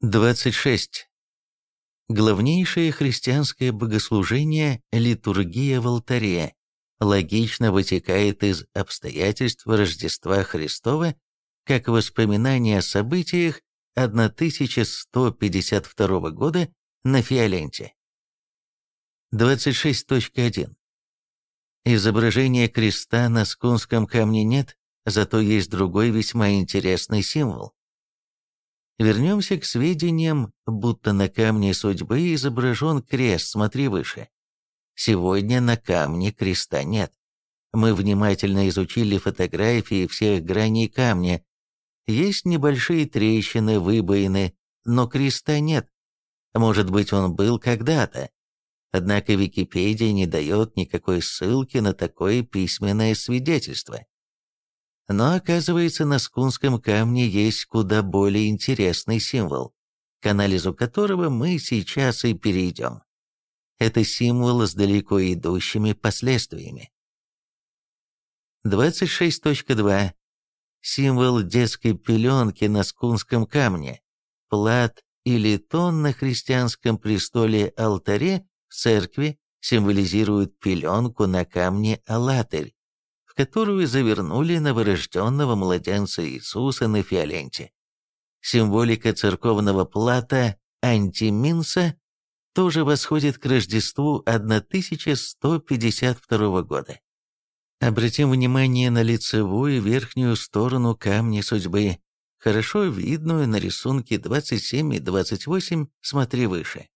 26. Главнейшее христианское богослужение – литургия в алтаре, логично вытекает из обстоятельств Рождества Христова как воспоминание о событиях 1152 года на Фиоленте. 26.1. Изображения креста на скунском камне нет, зато есть другой весьма интересный символ. Вернемся к сведениям, будто на камне судьбы изображен крест, смотри выше. Сегодня на камне креста нет. Мы внимательно изучили фотографии всех граней камня. Есть небольшие трещины, выбоины, но креста нет. Может быть, он был когда-то. Однако Википедия не дает никакой ссылки на такое письменное свидетельство. Но оказывается, на скунском камне есть куда более интересный символ, к анализу которого мы сейчас и перейдем. Это символ с далеко идущими последствиями. 26.2. Символ детской пеленки на скунском камне. Плат или тон на христианском престоле-алтаре в церкви символизирует пеленку на камне Алатырь, в которую завернули новорожденного младенца Иисуса на фиоленте. Символика церковного плата антиминса тоже восходит к Рождеству 1152 года. Обратим внимание на лицевую верхнюю сторону камня судьбы, хорошо видную на рисунке 27 и 28, смотри выше.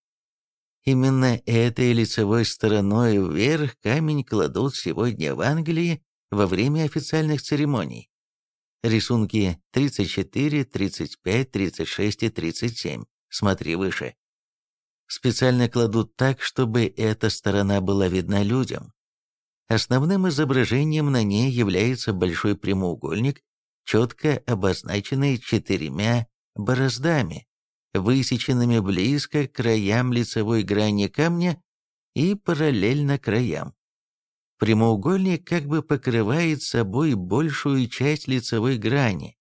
Именно этой лицевой стороной вверх камень кладут сегодня в Англии во время официальных церемоний. Рисунки 34, 35, 36 и 37. Смотри выше. Специально кладут так, чтобы эта сторона была видна людям. Основным изображением на ней является большой прямоугольник, четко обозначенный четырьмя бороздами, высеченными близко к краям лицевой грани камня и параллельно краям. Прямоугольник как бы покрывает собой большую часть лицевой грани.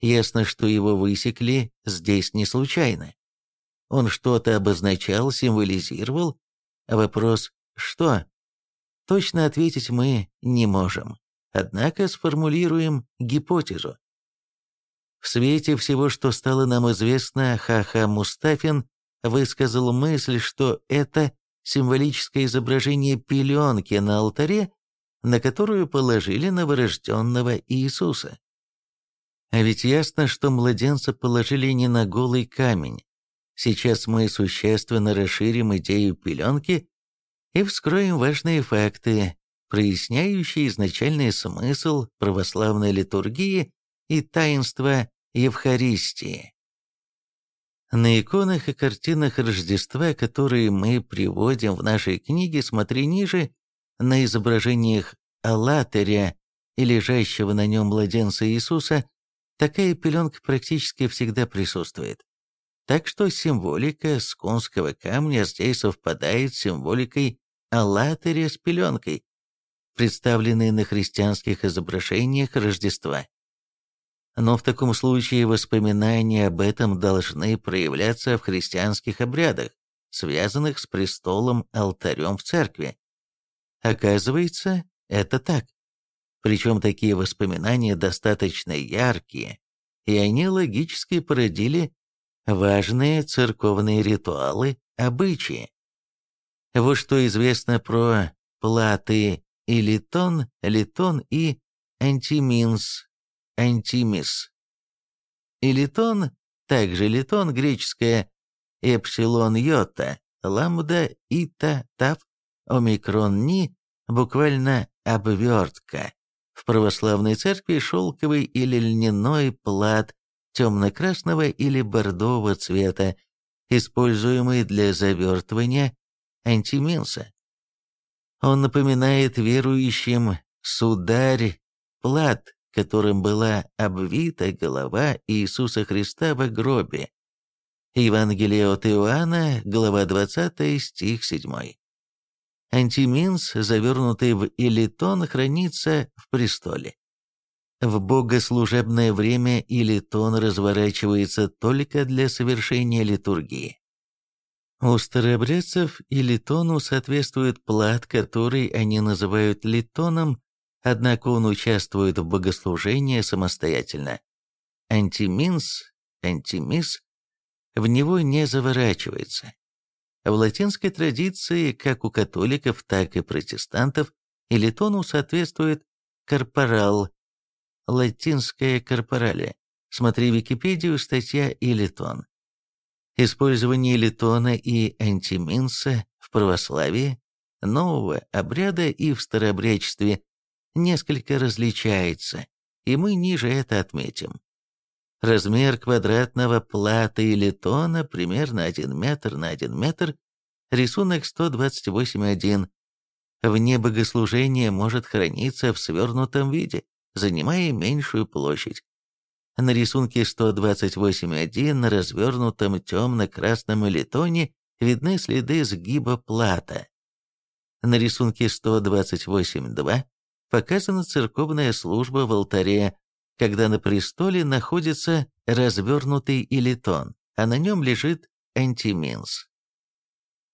Ясно, что его высекли здесь не случайно. Он что-то обозначал, символизировал. Вопрос «что?» Точно ответить мы не можем. Однако сформулируем гипотезу. В свете всего, что стало нам известно, Хаха Мустафин высказал мысль, что это символическое изображение пеленки на алтаре, на которую положили новорожденного Иисуса. А ведь ясно, что младенца положили не на голый камень. Сейчас мы существенно расширим идею пеленки и вскроем важные факты, проясняющие изначальный смысл православной литургии и таинства Евхаристии. На иконах и картинах Рождества, которые мы приводим в нашей книге, смотри ниже, на изображениях Аллатыря и лежащего на нем младенца Иисуса, такая пеленка практически всегда присутствует. Так что символика скунского камня здесь совпадает с символикой Аллатыря с пеленкой, представленной на христианских изображениях Рождества. Но в таком случае воспоминания об этом должны проявляться в христианских обрядах, связанных с престолом-алтарем в церкви. Оказывается, это так. Причем такие воспоминания достаточно яркие, и они логически породили важные церковные ритуалы, обычаи. Вот что известно про платы и литон, литон и антиминс, антимис. Илитон, также литон, греческое эпсилон йота, ламбда, ита, тав, омикрон ни, буквально обвертка. В православной церкви шелковый или льняной плат темно-красного или бордового цвета, используемый для завертывания антиминса. Он напоминает верующим сударь плат, которым была обвита голова Иисуса Христа в гробе. Евангелие от Иоанна, глава 20, стих 7. Антиминс, завернутый в элитон, хранится в престоле. В богослужебное время или тон разворачивается только для совершения литургии. У старообрядцев и соответствует плат, который они называют литоном, однако он участвует в богослужении самостоятельно. Антиминс, антимис, в него не заворачивается. В латинской традиции, как у католиков, так и протестантов, и соответствует корпорал, латинское корпорале. Смотри Википедию, статья «Илитон». Использование литона и антиминса в православии, нового обряда и в старообрядчестве несколько различается, и мы ниже это отметим. Размер квадратного плата и литона примерно 1 метр на 1 метр, рисунок 128.1. Вне богослужения может храниться в свернутом виде, занимая меньшую площадь. На рисунке 128.1 на развернутом темно-красном илитоне видны следы сгиба плата. На рисунке 128.2 показана церковная служба в алтаре, когда на престоле находится развернутый илитон, а на нем лежит антиминс.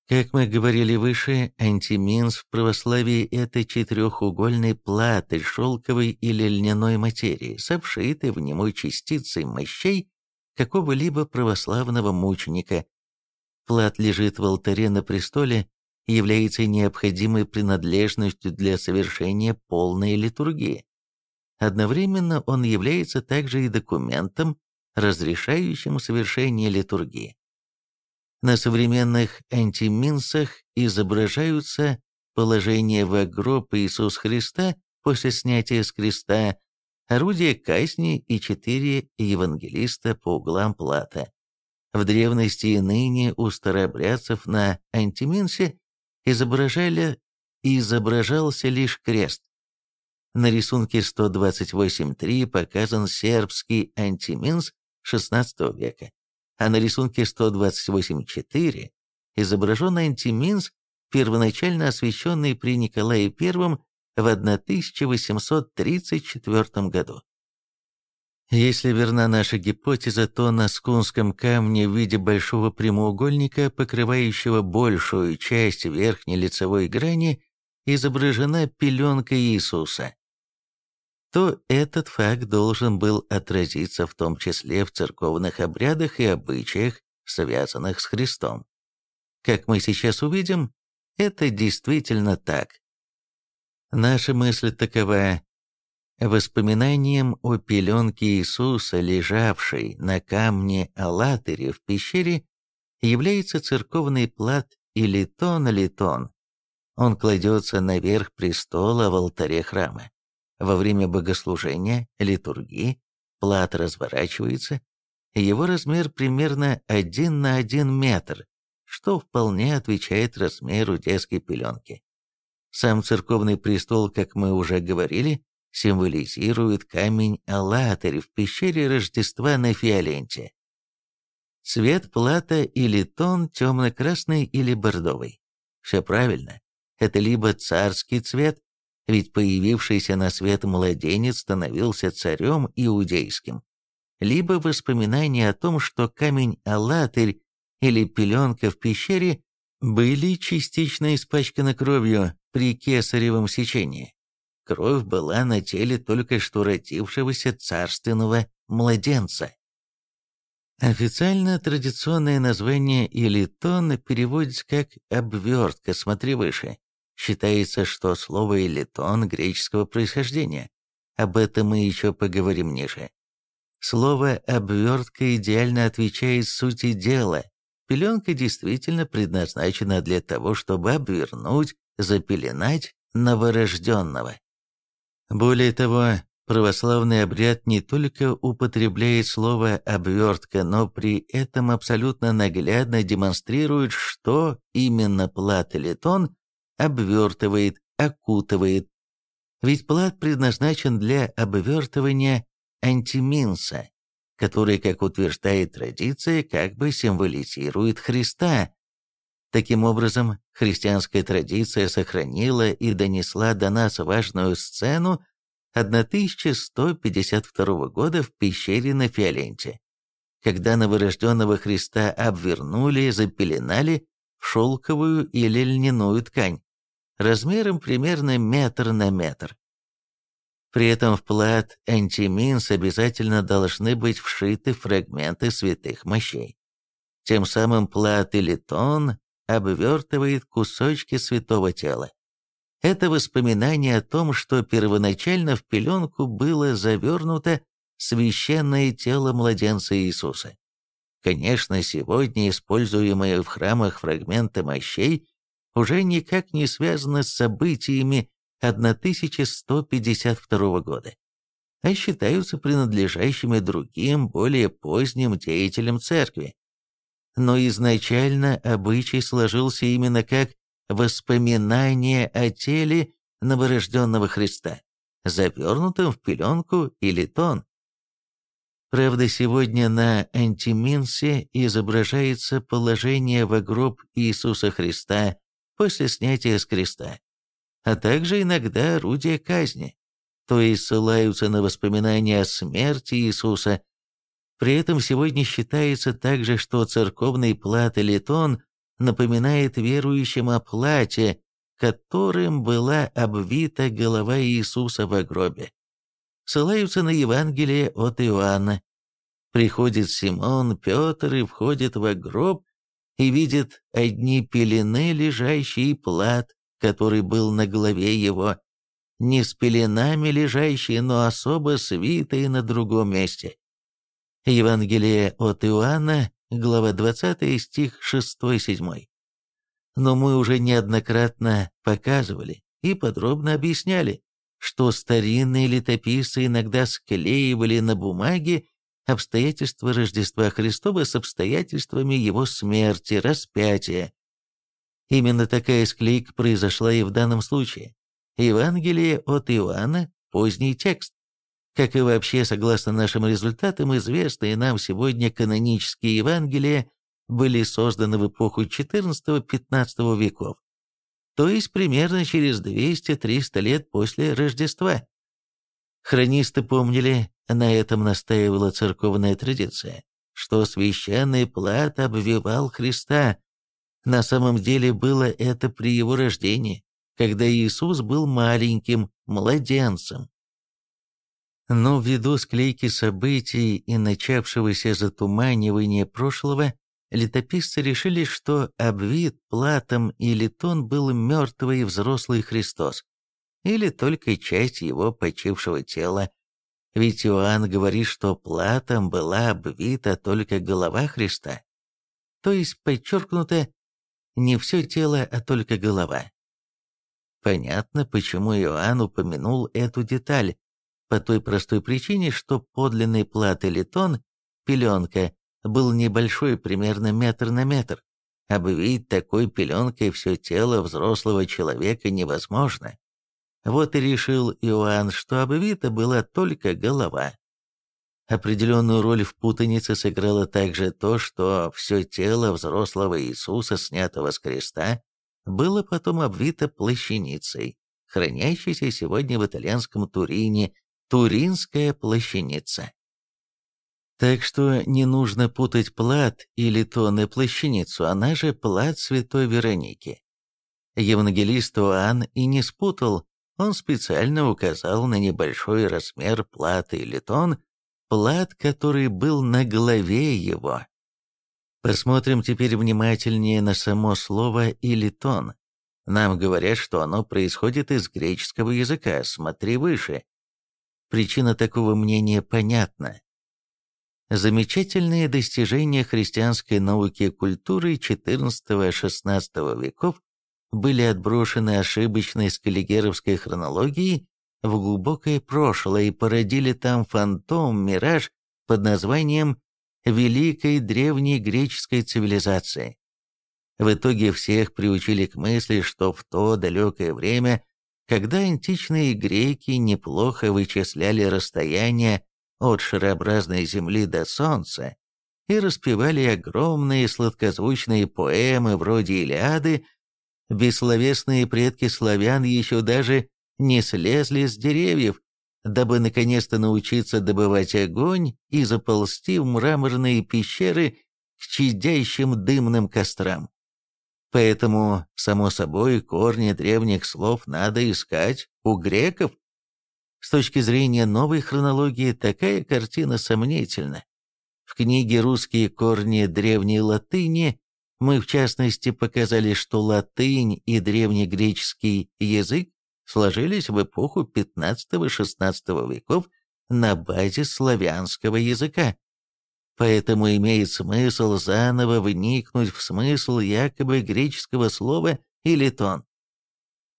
Как мы говорили выше, антиминс в православии – это четырехугольный плат из шелковой или льняной материи, с в немой частицей мощей какого-либо православного мученика. Плат лежит в алтаре на престоле, является необходимой принадлежностью для совершения полной литургии. Одновременно он является также и документом, разрешающим совершение литургии. На современных антиминсах изображаются положение в гроб Иисус Христа после снятия с креста, орудие казни и четыре евангелиста по углам плата. В древности и ныне у старообрядцев на антиминсе изображали, изображался лишь крест. На рисунке 128.3 показан сербский антиминс XVI века а на рисунке 128.4 изображен антиминс, первоначально освященный при Николае I в 1834 году. Если верна наша гипотеза, то на скунском камне в виде большого прямоугольника, покрывающего большую часть верхней лицевой грани, изображена пеленка Иисуса то этот факт должен был отразиться в том числе в церковных обрядах и обычаях, связанных с Христом. Как мы сейчас увидим, это действительно так. Наша мысль такова. Воспоминанием о пеленке Иисуса, лежавшей на камне Аллатыре в пещере, является церковный плат или тон-литон. Он кладется наверх престола в алтаре храма. Во время богослужения, литургии, плат разворачивается, его размер примерно 1 на 1 метр, что вполне отвечает размеру детской пеленки. Сам церковный престол, как мы уже говорили, символизирует камень Аллатырь в пещере Рождества на Фиоленте. Цвет плата или тон темно-красный или бордовый. Все правильно. Это либо царский цвет, ведь появившийся на свет младенец становился царем иудейским, либо воспоминание о том, что камень Алатырь или пеленка в пещере были частично испачканы кровью при кесаревом сечении. Кровь была на теле только что родившегося царственного младенца. Официально традиционное название или тон переводится как «обвертка», смотри выше. Считается, что слово «элитон» греческого происхождения. Об этом мы еще поговорим ниже. Слово «обвертка» идеально отвечает сути дела. Пеленка действительно предназначена для того, чтобы обвернуть, запеленать новорожденного. Более того, православный обряд не только употребляет слово «обвертка», но при этом абсолютно наглядно демонстрирует, что именно плат или тон обвертывает, окутывает. Ведь плат предназначен для обвертывания антиминса, который, как утверждает традиция, как бы символизирует Христа. Таким образом, христианская традиция сохранила и донесла до нас важную сцену 1152 года в пещере на Фиоленте, когда новорожденного Христа обвернули, запеленали в шелковую или льняную ткань, размером примерно метр на метр. При этом в плат антиминс обязательно должны быть вшиты фрагменты святых мощей. Тем самым плат или тон обвертывает кусочки святого тела. Это воспоминание о том, что первоначально в пеленку было завернуто священное тело младенца Иисуса. Конечно, сегодня используемые в храмах фрагменты мощей уже никак не связаны с событиями 1152 года, а считаются принадлежащими другим, более поздним деятелям церкви. Но изначально обычай сложился именно как воспоминание о теле новорожденного Христа, завернутом в пеленку или тон. Правда, сегодня на антиминсе изображается положение в гроб Иисуса Христа после снятия с креста, а также иногда орудие казни, то есть ссылаются на воспоминания о смерти Иисуса. При этом сегодня считается также, что церковный плат или тон напоминает верующим о плате, которым была обвита голова Иисуса в гробе. Ссылаются на Евангелие от Иоанна. Приходит Симон, Петр и входит в гроб и видит одни пелены, лежащие, плат, который был на голове его, не с пеленами лежащие, но особо свитые на другом месте. Евангелие от Иоанна, глава 20, стих 6-7. Но мы уже неоднократно показывали и подробно объясняли, что старинные летописцы иногда склеивали на бумаге обстоятельства Рождества Христова с обстоятельствами его смерти, распятия. Именно такая склейка произошла и в данном случае. Евангелие от Иоанна – поздний текст. Как и вообще, согласно нашим результатам, известные нам сегодня канонические Евангелия были созданы в эпоху XIV-XV веков, то есть примерно через 200-300 лет после Рождества. Хронисты помнили, на этом настаивала церковная традиция, что священный плат обвивал Христа. На самом деле было это при его рождении, когда Иисус был маленьким, младенцем. Но ввиду склейки событий и начавшегося затуманивания прошлого, летописцы решили, что обвит платом или тон был мертвый взрослый Христос, или только часть его почившего тела. Ведь Иоанн говорит, что платом была обвита только голова Христа, то есть подчеркнуто не все тело, а только голова. Понятно, почему Иоанн упомянул эту деталь, по той простой причине, что подлинный плат или тон, пеленка, был небольшой, примерно метр на метр. Обвить такой пеленкой все тело взрослого человека невозможно. Вот и решил Иоанн, что обвита была только голова. Определенную роль в путанице сыграло также то, что все тело взрослого Иисуса, снятого с креста, было потом обвито плащаницей, хранящейся сегодня в итальянском Турине Туринская плащаница. Так что не нужно путать плат или тон и плащаницу, она же плат святой Вероники. Евангелист Иоанн и не спутал, он специально указал на небольшой размер платы или тон, плат, который был на голове его. Посмотрим теперь внимательнее на само слово или тон. Нам говорят, что оно происходит из греческого языка, смотри выше. Причина такого мнения понятна. Замечательные достижения христианской науки и культуры XIV-XVI веков были отброшены ошибочной скаллигеровской хронологией в глубокое прошлое и породили там фантом, мираж под названием «Великой древней греческой цивилизации». В итоге всех приучили к мысли, что в то далекое время когда античные греки неплохо вычисляли расстояние от шарообразной Земли до Солнца и распевали огромные сладкозвучные поэмы вроде «Илиады», бессловесные предки славян еще даже не слезли с деревьев, дабы наконец-то научиться добывать огонь и заползти в мраморные пещеры к чадящим дымным кострам. Поэтому, само собой, корни древних слов надо искать у греков. С точки зрения новой хронологии, такая картина сомнительна. В книге «Русские корни древней латыни» мы, в частности, показали, что латынь и древнегреческий язык сложились в эпоху XV-XVI веков на базе славянского языка. Поэтому имеет смысл заново вникнуть в смысл якобы греческого слова «илитон».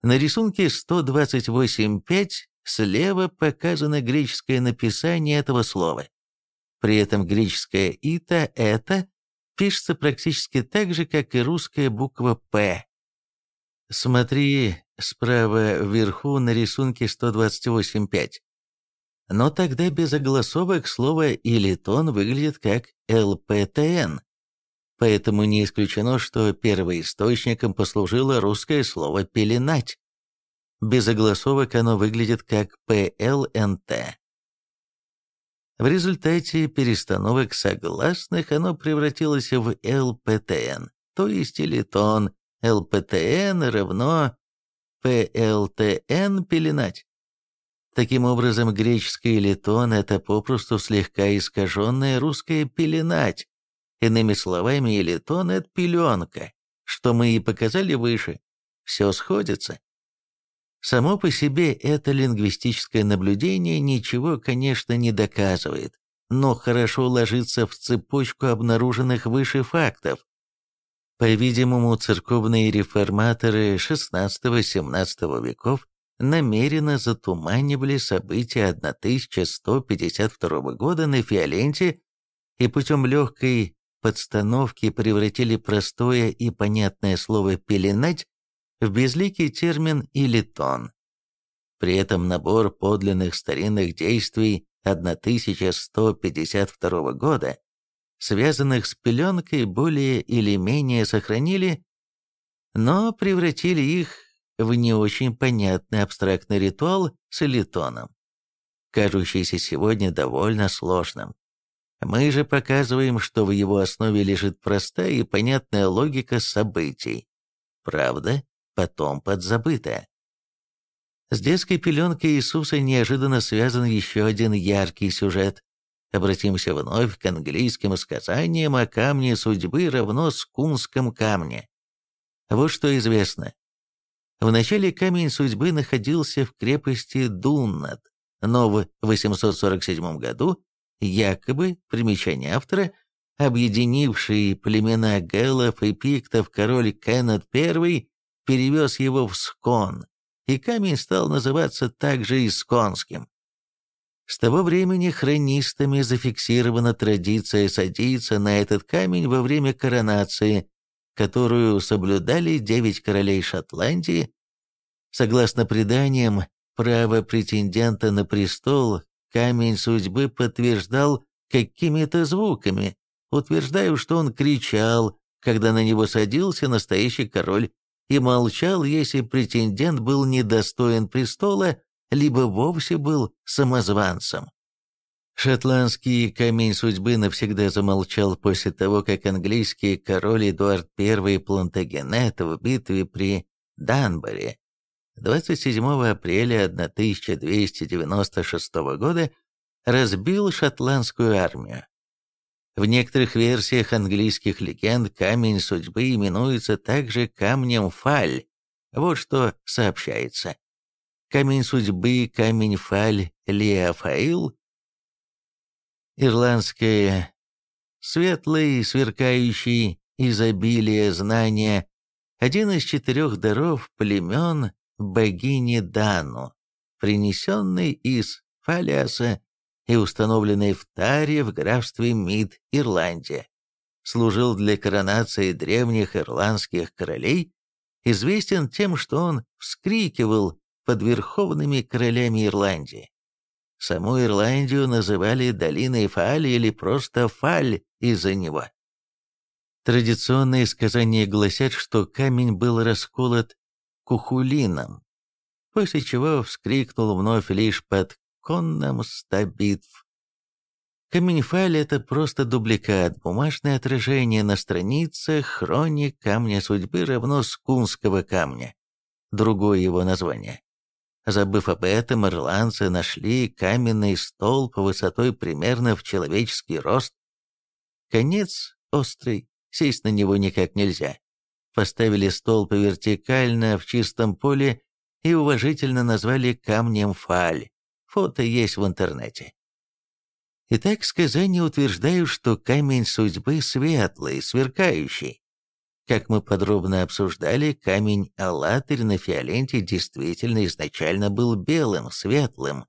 На рисунке 128.5 слева показано греческое написание этого слова. При этом греческое «ита» — «это» пишется практически так же, как и русская буква «п». Смотри справа вверху на рисунке 128.5. Но тогда без огласовок слово «илитон» выглядит как «ЛПТН». Поэтому не исключено, что первоисточником послужило русское слово «пеленать». Без огласовок оно выглядит как «ПЛНТ». В результате перестановок согласных оно превратилось в ЛПТН, то есть «илитон», ЛПТН равно ПЛТН пеленать. Таким образом, греческое литон – это попросту слегка искаженное русское пеленать. Иными словами, элитон – это пеленка, что мы и показали выше. Все сходится. Само по себе это лингвистическое наблюдение ничего, конечно, не доказывает, но хорошо ложится в цепочку обнаруженных выше фактов. По-видимому, церковные реформаторы XVI-XVII веков намеренно затуманивали события 1152 года на Фиоленте и путем легкой подстановки превратили простое и понятное слово «пеленать» в безликий термин или тон. При этом набор подлинных старинных действий 1152 года связанных с пеленкой, более или менее сохранили, но превратили их в не очень понятный абстрактный ритуал с элитоном, кажущийся сегодня довольно сложным. Мы же показываем, что в его основе лежит простая и понятная логика событий. Правда, потом подзабытая. С детской пеленкой Иисуса неожиданно связан еще один яркий сюжет. Обратимся вновь к английским сказаниям о камне судьбы равно скунском камне. Вот что известно. Вначале камень судьбы находился в крепости Дуннат, но в 847 году якобы, примечание автора, объединивший племена гэллов и пиктов король Кеннет I перевез его в Скон, и камень стал называться также Исконским. С того времени хронистами зафиксирована традиция садиться на этот камень во время коронации, которую соблюдали девять королей Шотландии. Согласно преданиям, право претендента на престол камень судьбы подтверждал какими-то звуками, утверждая, что он кричал, когда на него садился настоящий король, и молчал, если претендент был недостоин престола либо вовсе был самозванцем. Шотландский камень судьбы навсегда замолчал после того, как английский король Эдуард I Плантагенет в битве при Данборе 27 апреля 1296 года разбил шотландскую армию. В некоторых версиях английских легенд камень судьбы именуется также камнем Фаль. Вот что сообщается камень судьбы, камень фаль, Леофаил, ирландское, светлый, сверкающий, изобилие знания, один из четырех даров племен богини Дану, принесенный из Фалиаса и установленный в Таре в графстве Мид, Ирландия, служил для коронации древних ирландских королей, известен тем, что он вскрикивал под верховными королями Ирландии. Саму Ирландию называли долиной Фаль или просто Фаль из-за него. Традиционные сказания гласят, что камень был расколот кухулином, после чего вскрикнул вновь лишь под конном ста битв. Камень-фаль – это просто дубликат, бумажное отражение на страницах хроник камня судьбы равно скунского камня. Другое его название. Забыв об этом, ирландцы нашли каменный столб высотой примерно в человеческий рост. Конец острый, сесть на него никак нельзя. Поставили столб вертикально в чистом поле и уважительно назвали камнем фаль. Фото есть в интернете. Итак, сказания утверждают, что камень судьбы светлый, сверкающий. Как мы подробно обсуждали, камень Алатырь на фиоленте действительно изначально был белым, светлым.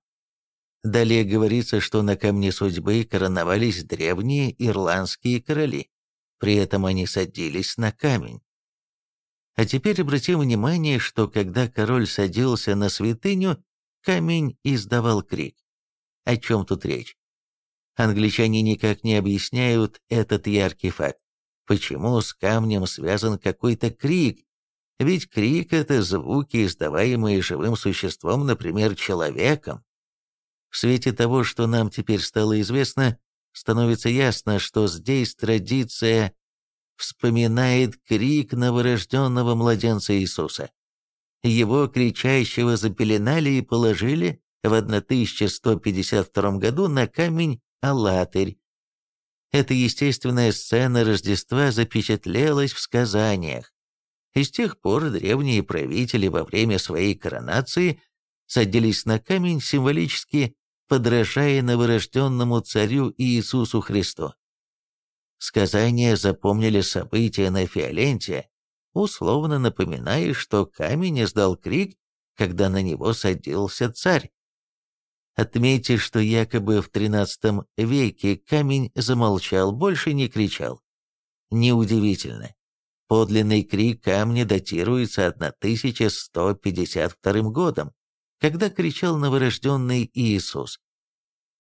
Далее говорится, что на камне судьбы короновались древние ирландские короли. При этом они садились на камень. А теперь обратим внимание, что когда король садился на святыню, камень издавал крик. О чем тут речь? Англичане никак не объясняют этот яркий факт. Почему с камнем связан какой-то крик? Ведь крик — это звуки, издаваемые живым существом, например, человеком. В свете того, что нам теперь стало известно, становится ясно, что здесь традиция вспоминает крик новорожденного младенца Иисуса. Его кричащего запеленали и положили в 1152 году на камень Алатырь. Эта естественная сцена Рождества запечатлелась в сказаниях. И с тех пор древние правители во время своей коронации садились на камень, символически подражая новорожденному царю Иисусу Христу. Сказания запомнили события на Фиоленте, условно напоминая, что камень издал крик, когда на него садился царь. Отметьте, что якобы в XIII веке камень замолчал, больше не кричал. Неудивительно. Подлинный крик камня датируется 1152 годом, когда кричал новорожденный Иисус.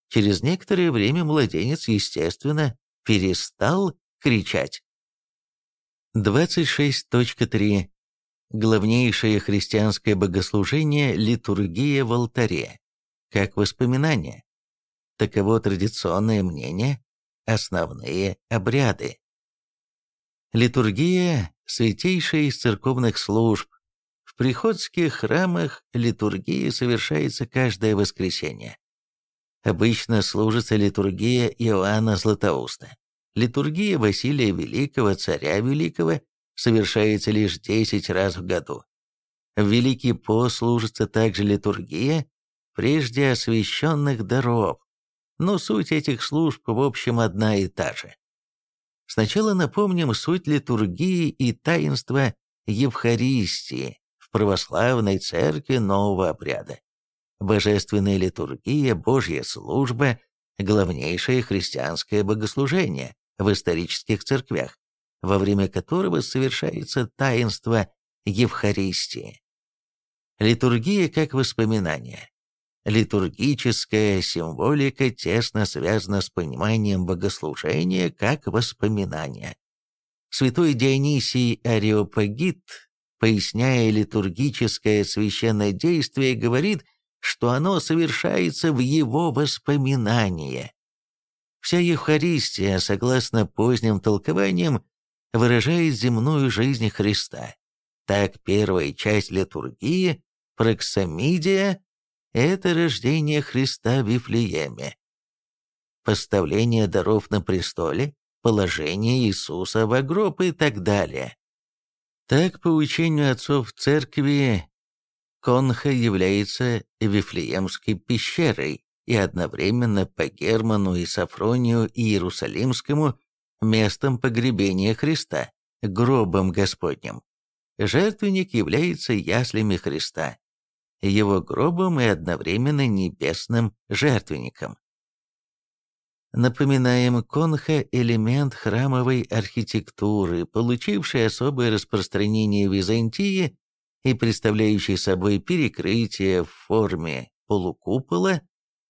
Через некоторое время младенец, естественно, перестал кричать. 26.3. Главнейшее христианское богослужение – литургия в алтаре как воспоминания. Таково традиционное мнение, основные обряды. Литургия – святейшая из церковных служб. В приходских храмах литургия совершается каждое воскресенье. Обычно служится литургия Иоанна Златоуста. Литургия Василия Великого, царя Великого, совершается лишь 10 раз в году. В Великий пост служится также литургия прежде освященных даров, но суть этих служб в общем одна и та же. Сначала напомним суть литургии и таинства Евхаристии в православной церкви нового обряда. Божественная литургия, Божья служба – главнейшее христианское богослужение в исторических церквях, во время которого совершается таинство Евхаристии. Литургия как воспоминание, Литургическая символика тесно связана с пониманием богослужения как воспоминания. Святой Дионисий Ареопагит, поясняя литургическое священное действие, говорит, что оно совершается в его воспоминании. Вся Евхаристия, согласно поздним толкованиям, выражает земную жизнь Христа. Так первая часть литургии, проксамидия, это рождение Христа в Вифлееме. Поставление даров на престоле, положение Иисуса в гроб и так далее. Так, по учению отцов церкви, Конха является Вифлеемской пещерой и одновременно по Герману и Сафронию и Иерусалимскому местом погребения Христа, гробом Господним. Жертвенник является яслями Христа, его гробом и одновременно небесным жертвенником. Напоминаем, конха – элемент храмовой архитектуры, получивший особое распространение в Византии и представляющий собой перекрытие в форме полукупола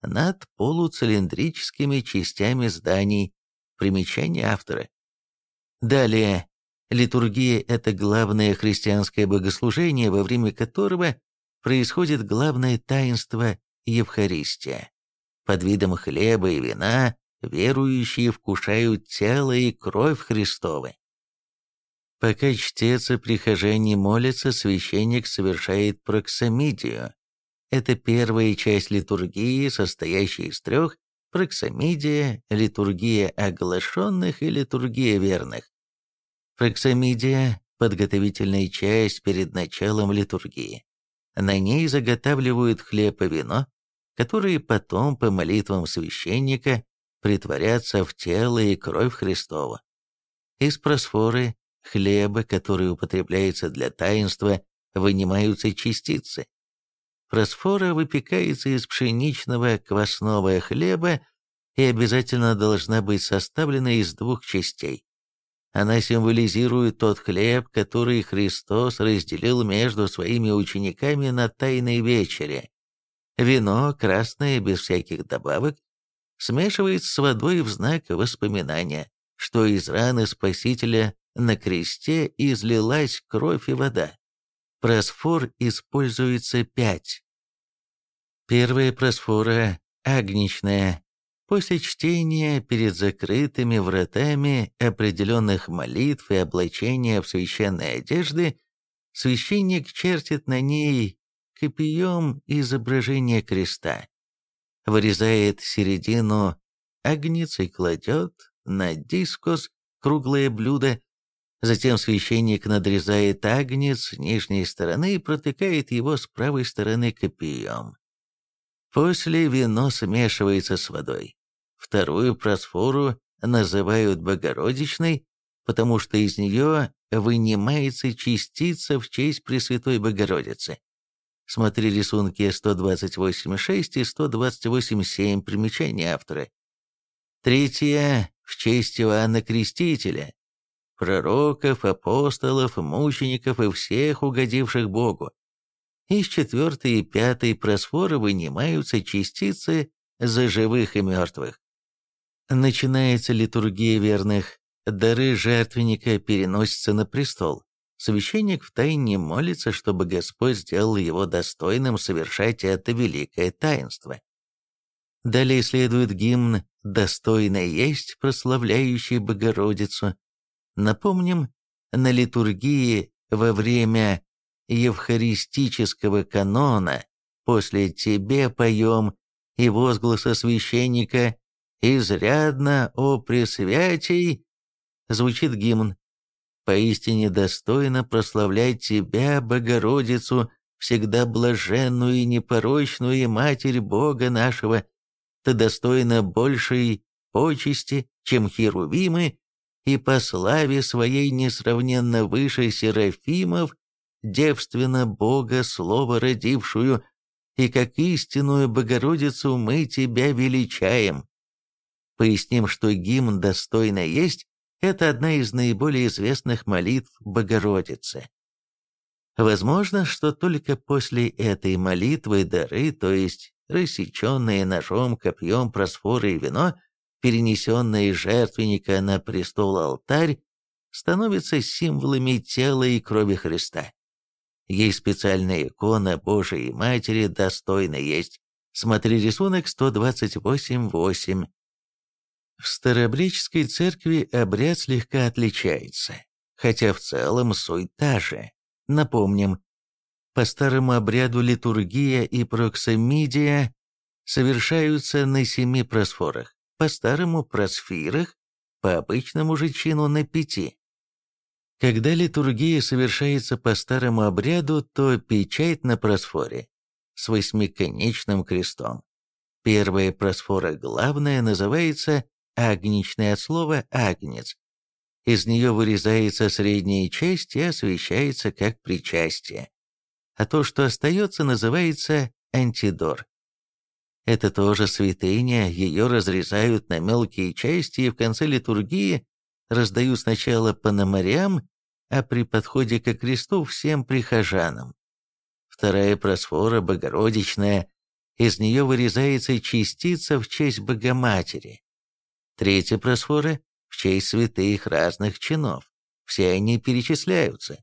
над полуцилиндрическими частями зданий. Примечание автора. Далее, литургия – это главное христианское богослужение, во время которого происходит главное таинство Евхаристия. Под видом хлеба и вина верующие вкушают тело и кровь Христовы. Пока чтец и прихожане молятся, священник совершает проксамидию. Это первая часть литургии, состоящая из трех – проксамидия, литургия оглашенных и литургия верных. Проксамидия – подготовительная часть перед началом литургии. На ней заготавливают хлеб и вино, которые потом по молитвам священника притворятся в тело и кровь Христова. Из просфоры, хлеба, который употребляется для таинства, вынимаются частицы. Просфора выпекается из пшеничного квасного хлеба и обязательно должна быть составлена из двух частей. Она символизирует тот хлеб, который Христос разделил между своими учениками на Тайной вечере. Вино, красное, без всяких добавок, смешивается с водой в знак воспоминания, что из раны Спасителя на кресте излилась кровь и вода. Просфор используется пять. Первая просфора – агничная. После чтения перед закрытыми вратами определенных молитв и облачения в священной одежды священник чертит на ней копьем изображение креста, вырезает середину агнец и кладет на дискос круглое блюдо, затем священник надрезает агнец нижней стороны и протыкает его с правой стороны копьем. После вино смешивается с водой. Вторую просфору называют Богородичной, потому что из нее вынимается частица в честь Пресвятой Богородицы. Смотри рисунки 128.6 и 128.7, примечания автора. Третья – в честь Иоанна Крестителя, пророков, апостолов, мучеников и всех угодивших Богу. Из четвертой и пятой просфоры вынимаются частицы за живых и мертвых. Начинается литургия верных, дары жертвенника переносятся на престол. Священник втайне молится, чтобы Господь сделал его достойным совершать это великое таинство. Далее следует гимн «Достойно есть», прославляющий Богородицу. Напомним, на литургии во время евхаристического канона «После тебе поем» и возгласа священника «Изрядно, о Пресвятей» звучит гимн Поистине достойно прославлять Тебя, Богородицу, всегда блаженную и непорочную и Матерь Бога нашего. Ты достойна большей почести, чем Херувимы, и по славе своей несравненно выше Серафимов, девственно Бога Слово родившую, и как истинную Богородицу мы Тебя величаем. Поясним, что гимн «Достойно есть» Это одна из наиболее известных молитв Богородицы. Возможно, что только после этой молитвы дары, то есть рассеченные ножом, копьем, просфоры и вино, перенесенные из жертвенника на престол-алтарь, становятся символами тела и крови Христа. Есть специальная икона Божией Матери, достойна есть. Смотри рисунок 128.8. В Старобреческой церкви обряд слегка отличается, хотя в целом суть та же. Напомним, по старому обряду литургия и проксамидия совершаются на семи просфорах, по старому просфирах, по обычному же чину на пяти. Когда литургия совершается по старому обряду, то печать на просфоре с восьмиконечным крестом. Первая просфора главная называется агничное от слова «агнец». Из нее вырезается средняя часть и освещается как причастие. А то, что остается, называется антидор. Это тоже святыня, ее разрезают на мелкие части и в конце литургии раздают сначала пономарям, а при подходе ко кресту всем прихожанам. Вторая просфора, Богородичная, из нее вырезается частица в честь Богоматери. Третья просфора в честь святых разных чинов. Все они перечисляются.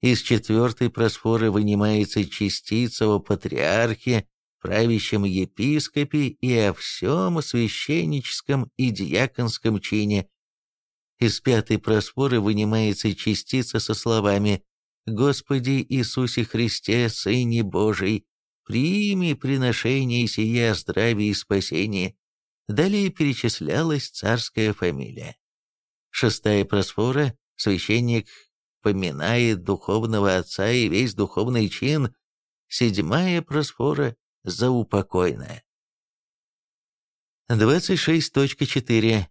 Из четвертой просфоры вынимается частица о патриархе правящем епископе и о всем священническом и диаконском чине. Из пятой просфоры вынимается частица со словами «Господи Иисусе Христе, Сыне Божий, прими приношение сия здравия и спасения». Далее перечислялась царская фамилия. Шестая просфора священник поминает духовного отца и весь духовный чин. Седьмая просфора заупокойная. 26.4.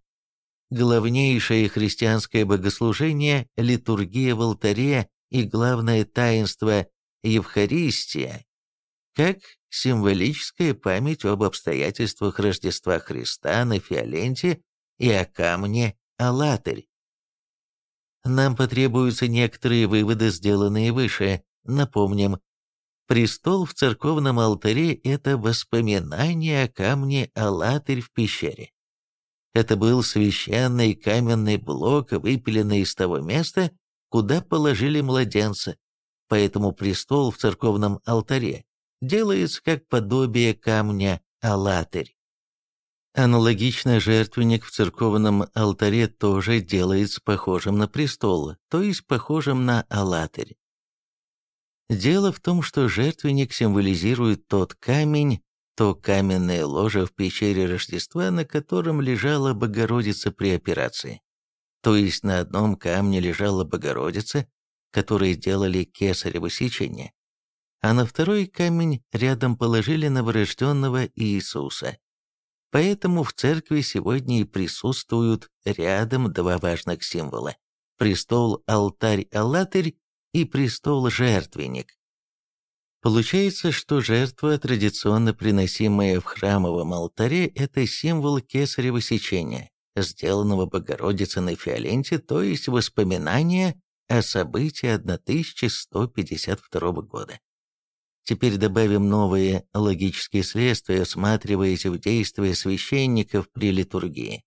Главнейшее христианское богослужение, литургия в алтаре и главное таинство Евхаристия, как символическая память об обстоятельствах Рождества Христа на Фиоленте и о камне Алатырь. Нам потребуются некоторые выводы, сделанные выше. Напомним, престол в церковном алтаре – это воспоминание о камне Алатырь в пещере. Это был священный каменный блок, выпиленный из того места, куда положили младенца. Поэтому престол в церковном алтаре делается как подобие камня Алатырь. Аналогично жертвенник в церковном алтаре тоже делается похожим на престол, то есть похожим на алатырь. Дело в том, что жертвенник символизирует тот камень, то каменное ложе в пещере Рождества, на котором лежала Богородица при операции. То есть на одном камне лежала Богородица, который делали кесарево сечение, а на второй камень рядом положили новорожденного Иисуса. Поэтому в церкви сегодня и присутствуют рядом два важных символа – престол-алтарь-аллатырь и престол-жертвенник. Получается, что жертва, традиционно приносимая в храмовом алтаре, это символ кесарево сечения, сделанного Богородицы на Фиоленте, то есть воспоминание о событии 1152 года. Теперь добавим новые логические следствия, осматриваясь в действия священников при литургии.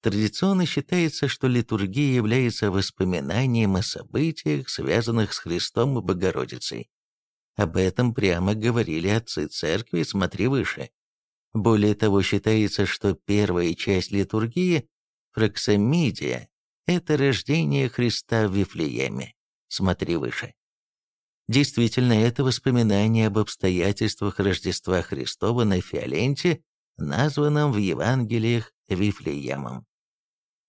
Традиционно считается, что литургия является воспоминанием о событиях, связанных с Христом и Богородицей. Об этом прямо говорили отцы церкви, смотри выше. Более того, считается, что первая часть литургии, проксамидия, это рождение Христа в Вифлееме, смотри выше. Действительно, это воспоминание об обстоятельствах Рождества Христова на Фиоленте, названном в Евангелиях Вифлеемом.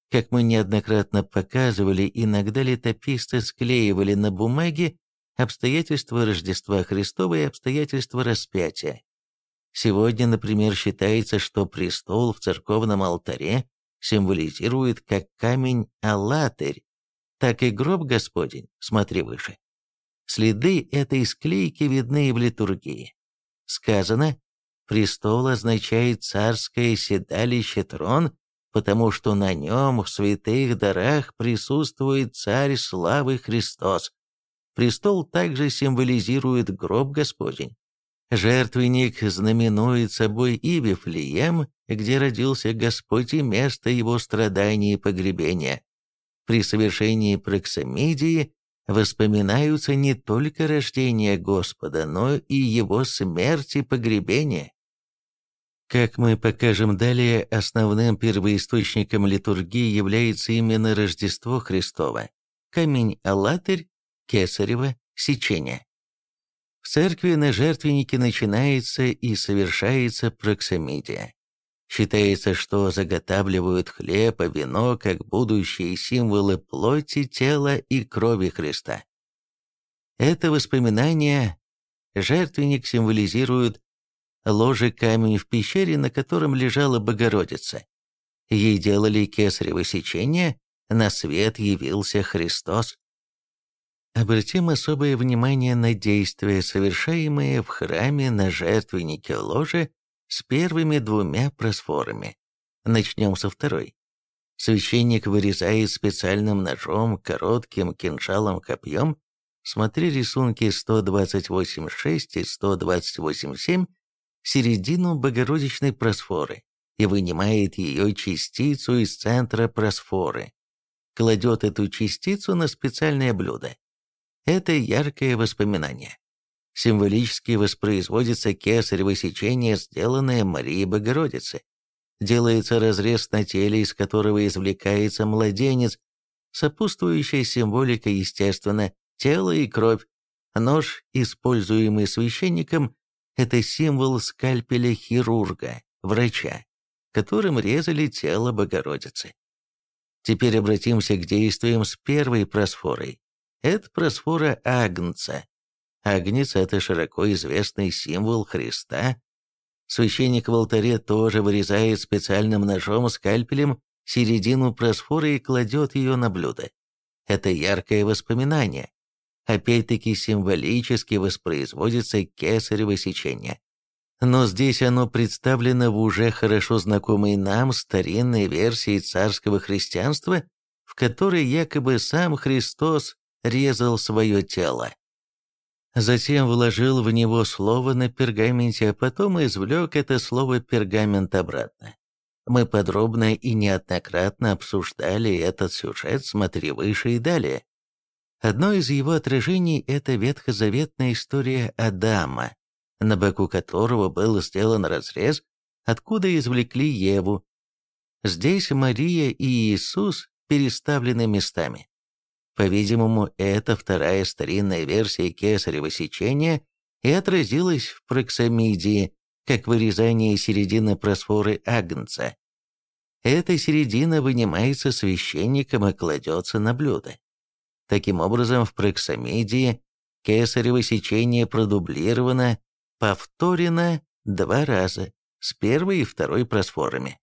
Как мы неоднократно показывали, иногда летописцы склеивали на бумаге обстоятельства Рождества Христова и обстоятельства распятия. Сегодня, например, считается, что престол в церковном алтаре символизирует как камень Аллатырь, так и гроб Господень, смотри выше. Следы этой склейки видны в литургии. Сказано, престол означает царское седалище трон, потому что на нем в святых дарах присутствует царь славы Христос. Престол также символизирует гроб Господень. Жертвенник знаменует собой и Вифлеем, где родился Господь и место его страданий и погребения. При совершении проксамидии воспоминаются не только рождение Господа, но и его смерть и погребение. Как мы покажем далее, основным первоисточником литургии является именно Рождество Христово, камень-алатырь, кесарево, сечение. В церкви на жертвеннике начинается и совершается проксамидия. Считается, что заготавливают хлеб и вино как будущие символы плоти, тела и крови Христа. Это воспоминание жертвенник символизирует ложе камень в пещере, на котором лежала Богородица. Ей делали кесарево сечение, на свет явился Христос. Обратим особое внимание на действия, совершаемые в храме на жертвеннике ложи с первыми двумя просфорами. Начнем со второй. Священник вырезает специальным ножом, коротким кинжалом-копьем, смотри рисунки 128.6 и 128.7, середину Богородичной просфоры и вынимает ее частицу из центра просфоры. Кладет эту частицу на специальное блюдо. Это яркое воспоминание. Символически воспроизводится кесарево сечение, сделанное Марией Богородицы. Делается разрез на теле, из которого извлекается младенец, сопутствующая символика, естественно, тело и кровь. Нож, используемый священником, это символ скальпеля хирурга, врача, которым резали тело Богородицы. Теперь обратимся к действиям с первой просфорой. Это просфора Агнца. Агнец – это широко известный символ Христа. Священник в алтаре тоже вырезает специальным ножом-скальпелем середину просфоры и кладет ее на блюдо. Это яркое воспоминание. Опять-таки символически воспроизводится кесарево сечение. Но здесь оно представлено в уже хорошо знакомой нам старинной версии царского христианства, в которой якобы сам Христос резал свое тело. Затем вложил в него слово на пергаменте, а потом извлек это слово пергамент обратно. Мы подробно и неоднократно обсуждали этот сюжет, смотри выше и далее. Одно из его отражений – это ветхозаветная история Адама, на боку которого был сделан разрез, откуда извлекли Еву. Здесь Мария и Иисус переставлены местами. По-видимому, это вторая старинная версия кесарево сечения и отразилась в проксамидии, как вырезание середины просфоры агнца. Эта середина вынимается священником и кладется на блюдо. Таким образом, в проксамидии кесарево сечение продублировано, повторено два раза, с первой и второй просфорами.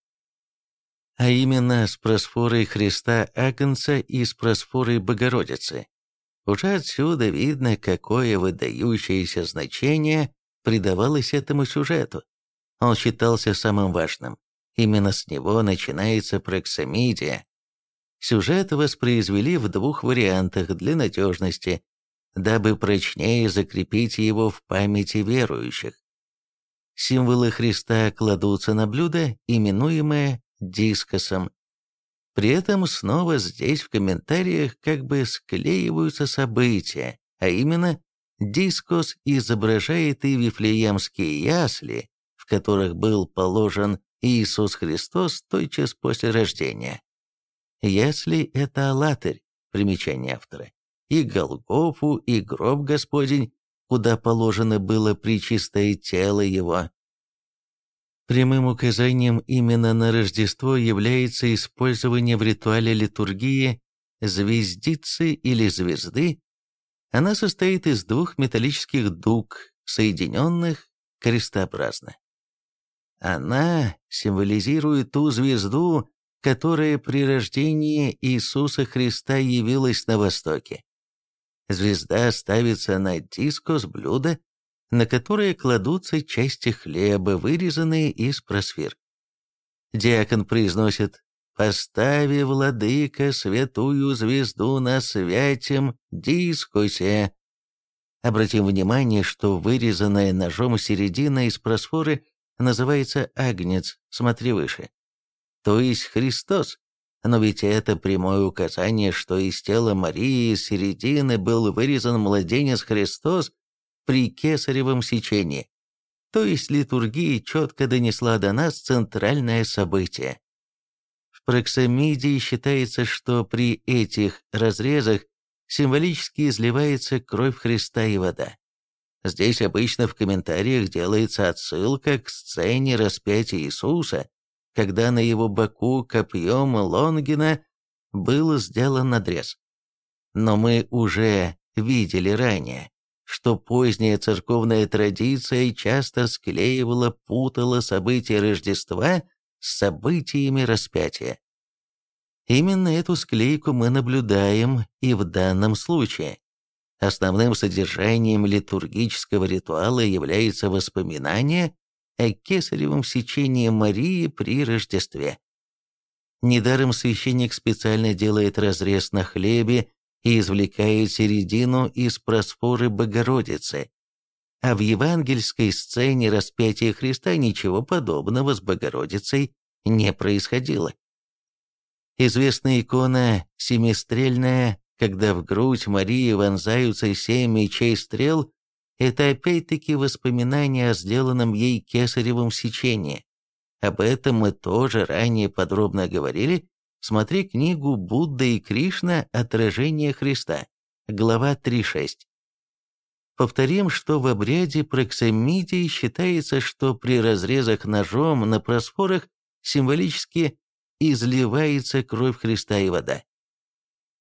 А именно с просфорой Христа Агнца и с просфорой Богородицы. Уже отсюда видно, какое выдающееся значение придавалось этому сюжету. Он считался самым важным. Именно с него начинается проксамидия. Сюжет воспроизвели в двух вариантах для надежности, дабы прочнее закрепить его в памяти верующих. Символы Христа кладутся на блюдо, именуемое дискосом. При этом снова здесь в комментариях как бы склеиваются события, а именно дискос изображает и вифлеемские ясли, в которых был положен Иисус Христос тотчас после рождения. Ясли – это алатырь, примечание автора, и Голгофу, и гроб Господень, куда положено было причистое тело его. Прямым указанием именно на Рождество является использование в ритуале литургии звездицы или звезды. Она состоит из двух металлических дуг, соединенных крестообразно. Она символизирует ту звезду, которая при рождении Иисуса Христа явилась на Востоке. Звезда ставится на дискос блюда, на которое кладутся части хлеба, вырезанные из просвир. Диакон произносит «Постави, владыка, святую звезду на святем дискусе». Обратим внимание, что вырезанная ножом середина из просфоры называется агнец, смотри выше. То есть Христос. Но ведь это прямое указание, что из тела Марии середины был вырезан младенец Христос при кесаревом сечении. То есть литургия четко донесла до нас центральное событие. В проксамидии считается, что при этих разрезах символически изливается кровь Христа и вода. Здесь обычно в комментариях делается отсылка к сцене распятия Иисуса, когда на его боку копьем Лонгина был сделан надрез. Но мы уже видели ранее, что поздняя церковная традиция часто склеивала, путала события Рождества с событиями распятия. Именно эту склейку мы наблюдаем и в данном случае. Основным содержанием литургического ритуала является воспоминание о кесаревом сечении Марии при Рождестве. Недаром священник специально делает разрез на хлебе и извлекает середину из просфоры Богородицы. А в евангельской сцене распятия Христа ничего подобного с Богородицей не происходило. Известная икона «Семистрельная» когда в грудь Марии вонзаются семь мечей стрел, Это опять-таки воспоминание о сделанном ей кесаревом сечении. Об этом мы тоже ранее подробно говорили. Смотри книгу «Будда и Кришна. Отражение Христа», глава 3.6. Повторим, что в обряде проксамидии считается, что при разрезах ножом на просфорах символически изливается кровь Христа и вода.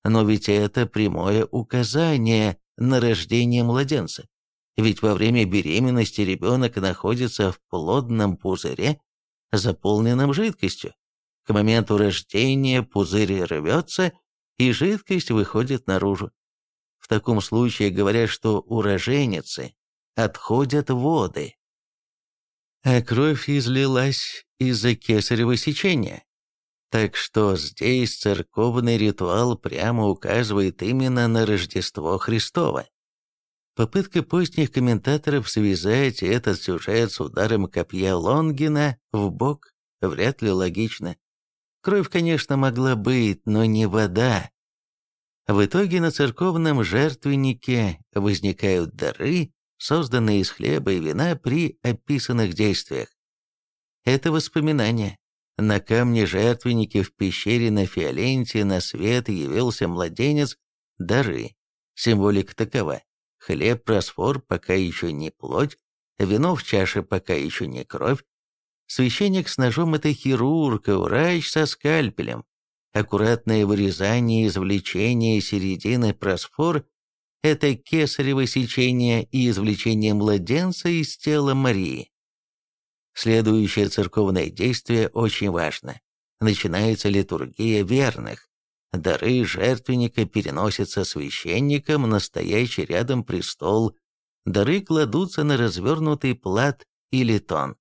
Но ведь это прямое указание на рождение младенца. Ведь во время беременности ребенок находится в плодном пузыре, заполненном жидкостью. К моменту рождения пузырь рвется, и жидкость выходит наружу. В таком случае говорят, что у роженицы отходят воды. А кровь излилась из-за кесарево сечения. Так что здесь церковный ритуал прямо указывает именно на Рождество Христово. Попытка поздних комментаторов связать этот сюжет с ударом копья Лонгина в бок вряд ли логична. Кровь, конечно, могла быть, но не вода. В итоге на церковном жертвеннике возникают дары, созданные из хлеба и вина при описанных действиях. Это воспоминания. На камне жертвенники в пещере на Фиоленте на свет явился младенец, дары. Символика такова. Хлеб-просфор пока еще не плоть, вино в чаше пока еще не кровь. Священник с ножом – это хирург, врач со скальпелем. Аккуратное вырезание и извлечение середины просфор – это кесарево сечение и извлечение младенца из тела Марии. Следующее церковное действие очень важно. Начинается литургия верных. Дары жертвенника переносятся священником на рядом престол. Дары кладутся на развернутый плат или тон.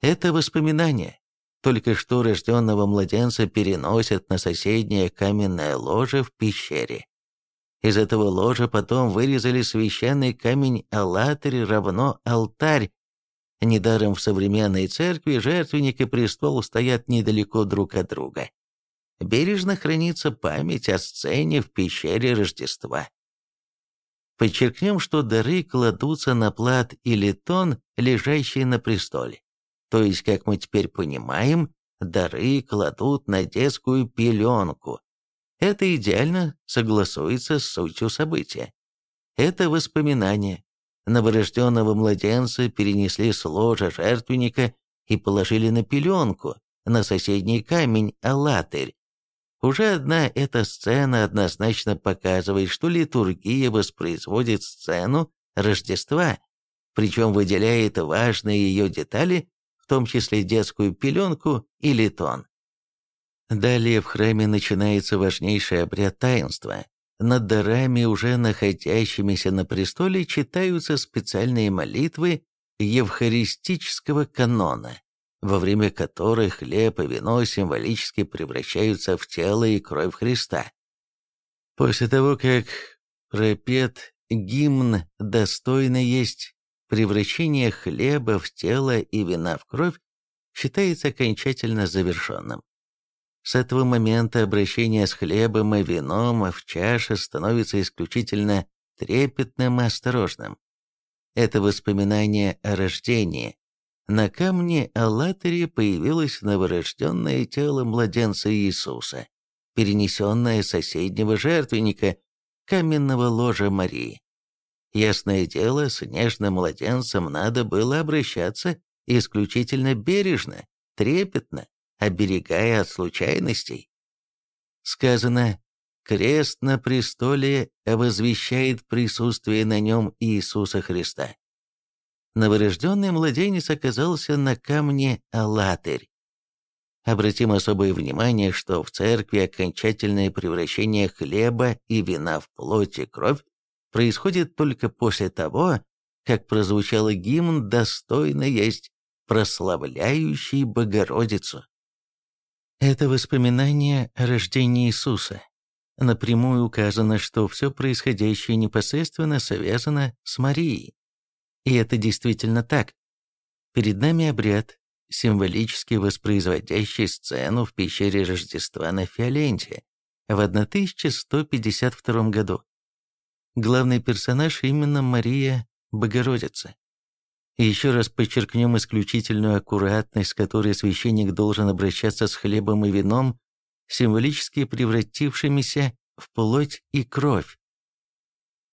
Это воспоминание. Только что рожденного младенца переносят на соседнее каменное ложе в пещере. Из этого ложа потом вырезали священный камень Аллатарь равно алтарь. Недаром в современной церкви жертвенник и престол стоят недалеко друг от друга бережно хранится память о сцене в пещере Рождества. Подчеркнем, что дары кладутся на плат или тон, лежащий на престоле. То есть, как мы теперь понимаем, дары кладут на детскую пеленку. Это идеально согласуется с сутью события. Это воспоминание. Новорожденного младенца перенесли с ложа жертвенника и положили на пеленку, на соседний камень Алатырь, уже одна эта сцена однозначно показывает, что литургия воспроизводит сцену Рождества, причем выделяет важные ее детали, в том числе детскую пеленку или тон. Далее в храме начинается важнейший обряд таинства. Над дарами, уже находящимися на престоле, читаются специальные молитвы евхаристического канона во время которых хлеб и вино символически превращаются в тело и кровь Христа. После того, как пропет гимн «Достойно есть», превращение хлеба в тело и вина в кровь считается окончательно завершенным. С этого момента обращение с хлебом и вином в чаше становится исключительно трепетным и осторожным. Это воспоминание о рождении, на камне Аллатаре появилось новорожденное тело младенца Иисуса, перенесенное соседнего жертвенника, каменного ложа Марии. Ясное дело, с нежным младенцем надо было обращаться исключительно бережно, трепетно, оберегая от случайностей. Сказано, крест на престоле возвещает присутствие на нем Иисуса Христа новорожденный младенец оказался на камне Алатырь. Обратим особое внимание, что в церкви окончательное превращение хлеба и вина в плоть и кровь происходит только после того, как прозвучал гимн «Достойно есть», прославляющий Богородицу. Это воспоминание о рождении Иисуса. Напрямую указано, что все происходящее непосредственно связано с Марией. И это действительно так. Перед нами обряд, символически воспроизводящий сцену в пещере Рождества на Фиоленте в 1152 году. Главный персонаж именно Мария Богородицы. еще раз подчеркнем исключительную аккуратность, с которой священник должен обращаться с хлебом и вином, символически превратившимися в плоть и кровь.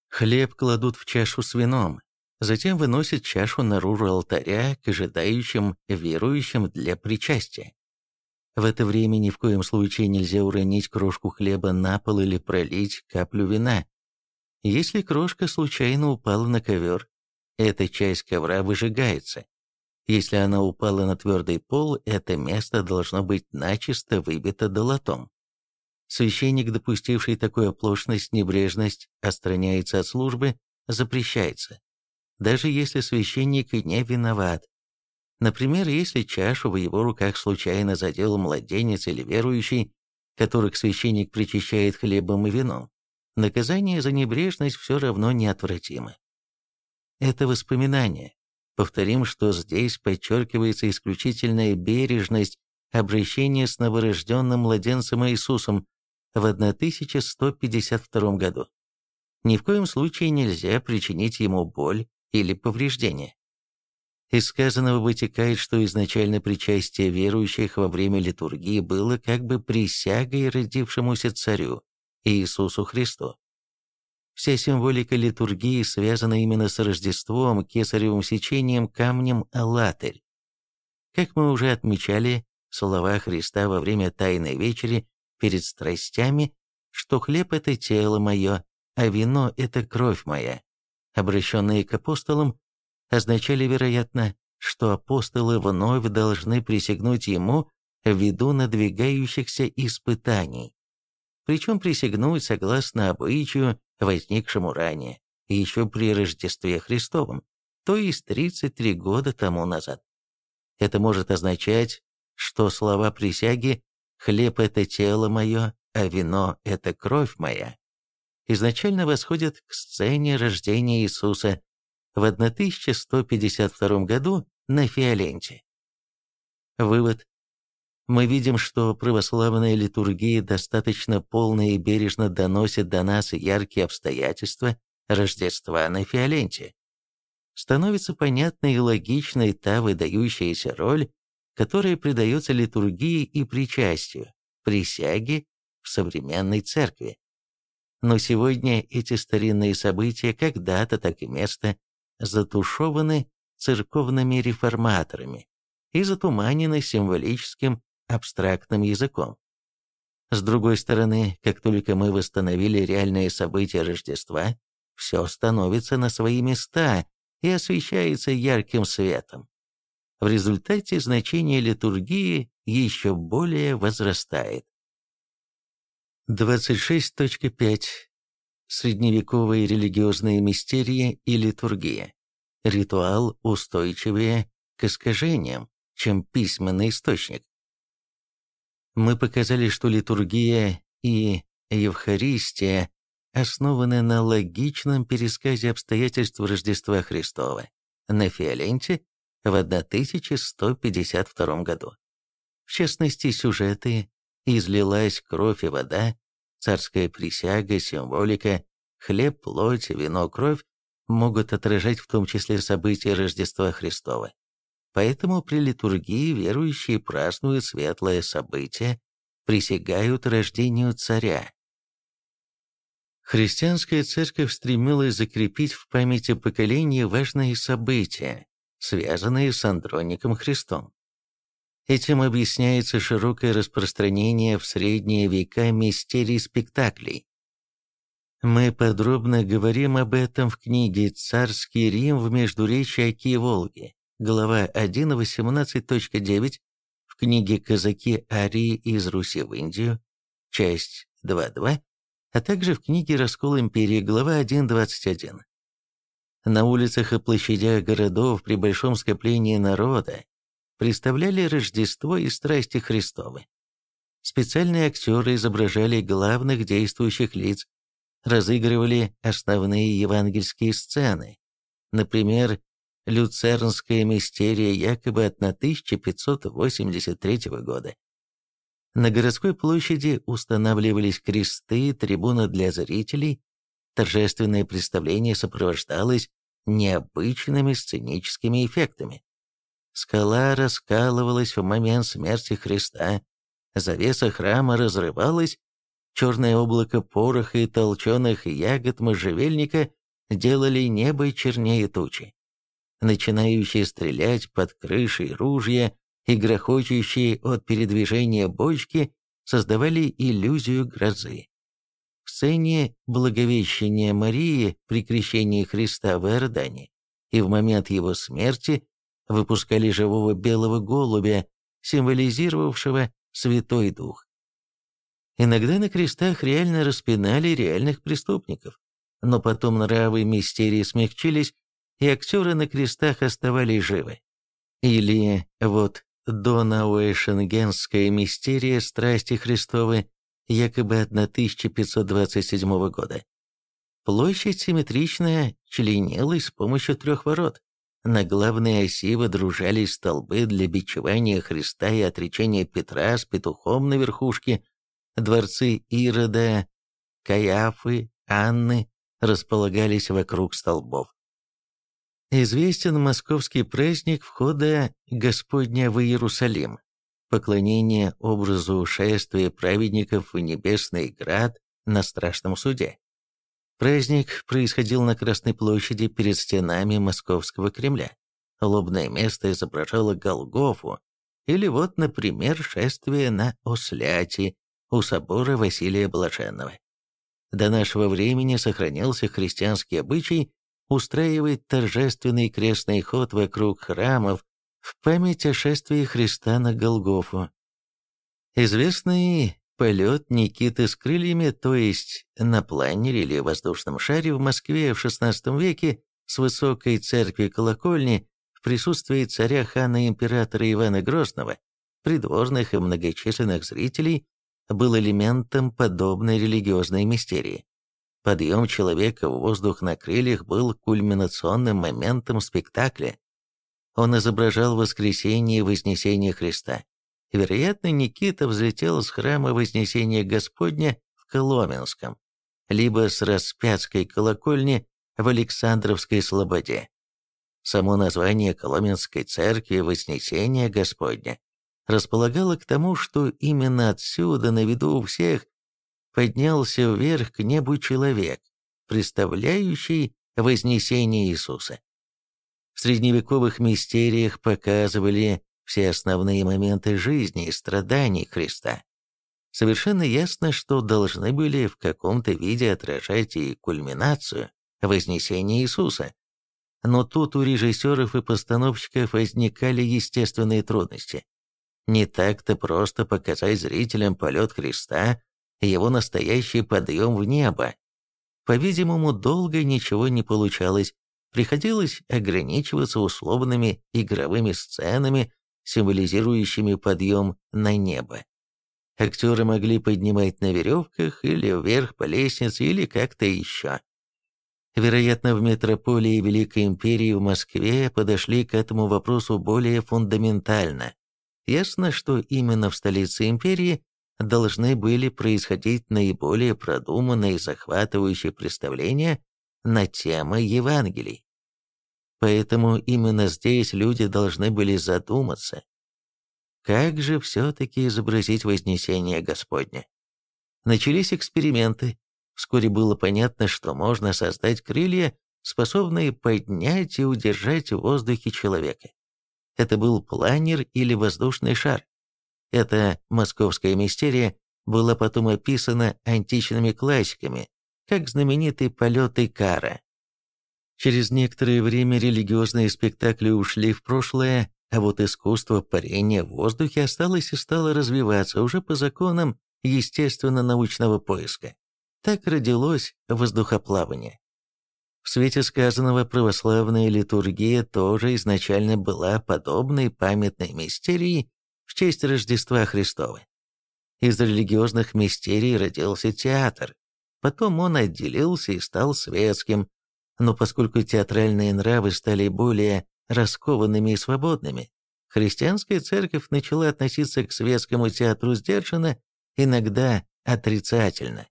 Хлеб кладут в чашу с вином, затем выносят чашу наружу алтаря к ожидающим верующим для причастия. В это время ни в коем случае нельзя уронить крошку хлеба на пол или пролить каплю вина. Если крошка случайно упала на ковер, эта часть ковра выжигается. Если она упала на твердый пол, это место должно быть начисто выбито долотом. Священник, допустивший такую оплошность, небрежность, отстраняется от службы, запрещается. Даже если священник не виноват. Например, если чашу в его руках случайно задел младенец или верующий, которых священник причащает хлебом и вином, наказание за небрежность все равно неотвратимо. Это воспоминание. Повторим, что здесь подчеркивается исключительная бережность обращения с новорожденным младенцем Иисусом в 1152 году. Ни в коем случае нельзя причинить ему боль или повреждение. Из сказанного вытекает, что изначально причастие верующих во время литургии было как бы присягой родившемуся царю, Иисусу Христу. Вся символика литургии связана именно с Рождеством, кесаревым сечением, камнем «Аллатырь». Как мы уже отмечали, слова Христа во время Тайной Вечери перед страстями, что хлеб – это тело мое, а вино – это кровь моя, обращенные к апостолам, означали, вероятно, что апостолы вновь должны присягнуть ему ввиду надвигающихся испытаний. Причем присягнуть согласно обычаю, возникшему ранее, еще при Рождестве Христовом, то есть 33 года тому назад. Это может означать, что слова присяги «хлеб – это тело мое, а вино – это кровь моя» изначально восходят к сцене рождения Иисуса в 1152 году на Фиоленте. Вывод. Мы видим, что православная литургия достаточно полно и бережно доносит до нас яркие обстоятельства Рождества на Фиоленте. Становится понятной и логичной та выдающаяся роль, которая придается литургии и причастию, присяге в современной церкви. Но сегодня эти старинные события как дата, так и место затушеваны церковными реформаторами и затуманены символическим абстрактным языком. С другой стороны, как только мы восстановили реальные события Рождества, все становится на свои места и освещается ярким светом. В результате значение литургии еще более возрастает. 26.5. Средневековые религиозные мистерии и литургия. Ритуал устойчивее к искажениям, чем письменный источник. Мы показали, что литургия и Евхаристия основаны на логичном пересказе обстоятельств Рождества Христова на Фиоленте в 1152 году. В частности, сюжеты «Излилась кровь и вода», «Царская присяга», «Символика», «Хлеб, плоть, вино, кровь» могут отражать в том числе события Рождества Христова. Поэтому при литургии верующие празднуют светлое событие, присягают рождению царя. Христианская церковь стремилась закрепить в памяти поколения важные события, связанные с Андроником Христом. Этим объясняется широкое распространение в средние века мистерий спектаклей. Мы подробно говорим об этом в книге «Царский Рим в Междуречии Оки и Волги», глава 1.18.9, в книге «Казаки Арии из Руси в Индию», часть 2.2, а также в книге «Раскол империи», глава 1.21. На улицах и площадях городов при большом скоплении народа представляли Рождество и страсти Христовы. Специальные актеры изображали главных действующих лиц, разыгрывали основные евангельские сцены. Например, люцернская мистерия якобы от 1583 года. На городской площади устанавливались кресты, трибуны для зрителей, торжественное представление сопровождалось необычными сценическими эффектами. Скала раскалывалась в момент смерти Христа, завеса храма разрывалась, черное облако пороха и толченых ягод можжевельника делали небо чернее тучи. Начинающие стрелять под крышей ружья и грохочущие от передвижения бочки создавали иллюзию грозы. В сцене Благовещения Марии при крещении Христа в Иордане и в момент его смерти выпускали живого белого голубя, символизировавшего Святой Дух. Иногда на крестах реально распинали реальных преступников, но потом нравы мистерии смягчились, и актеры на крестах оставались живы. Или вот Донауэшенгенская мистерия страсти Христовы якобы 1527 года. Площадь симметричная членилась с помощью трех ворот. На главной оси водружались столбы для бичевания Христа и отречения Петра с петухом на верхушке. Дворцы Ирода, Каяфы, Анны располагались вокруг столбов. Известен московский праздник входа Господня в Иерусалим, поклонение образу шествия праведников в небесный град на страшном суде. Праздник происходил на Красной площади перед стенами Московского Кремля. Лобное место изображало Голгофу, или вот, например, шествие на Осляти у собора Василия Блаженного. До нашего времени сохранился христианский обычай устраивать торжественный крестный ход вокруг храмов в память о шествии Христа на Голгофу. Известный полет Никиты с крыльями, то есть на планере или воздушном шаре в Москве в XVI веке с высокой церкви колокольни в присутствии царя-хана императора Ивана Грозного, придворных и многочисленных зрителей, был элементом подобной религиозной мистерии. Подъем человека в воздух на крыльях был кульминационным моментом спектакля, он изображал воскресение и вознесение Христа. Вероятно, Никита взлетел с храма Вознесения Господня в Коломенском, либо с распятской колокольни в Александровской Слободе. Само название Коломенской церкви Вознесения Господня располагало к тому, что именно отсюда, на виду у всех, поднялся вверх к небу человек, представляющий вознесение Иисуса. В средневековых мистериях показывали все основные моменты жизни и страданий Христа. Совершенно ясно, что должны были в каком-то виде отражать и кульминацию Вознесения Иисуса. Но тут у режиссеров и постановщиков возникали естественные трудности. Не так-то просто показать зрителям полет Христа, его настоящий подъем в небо. По-видимому, долго ничего не получалось, приходилось ограничиваться условными игровыми сценами, символизирующими подъем на небо. Актеры могли поднимать на веревках или вверх по лестнице, или как-то еще. Вероятно, в метрополии Великой Империи в Москве подошли к этому вопросу более фундаментально. Ясно, что именно в столице империи должны были происходить наиболее продуманные и захватывающие представления на темы Евангелий. Поэтому именно здесь люди должны были задуматься, как же все-таки изобразить Вознесение Господне. Начались эксперименты. Вскоре было понятно, что можно создать крылья, способные поднять и удержать в воздухе человека. Это был планер или воздушный шар. Эта московская мистерия была потом описана античными классиками, как знаменитый полет Икара. Через некоторое время религиозные спектакли ушли в прошлое, а вот искусство парения в воздухе осталось и стало развиваться уже по законам естественно-научного поиска. Так родилось воздухоплавание. В свете сказанного православная литургия тоже изначально была подобной памятной мистерией в честь Рождества Христова. Из религиозных мистерий родился театр, потом он отделился и стал светским, но поскольку театральные нравы стали более раскованными и свободными, христианская церковь начала относиться к светскому театру сдержанно, иногда отрицательно.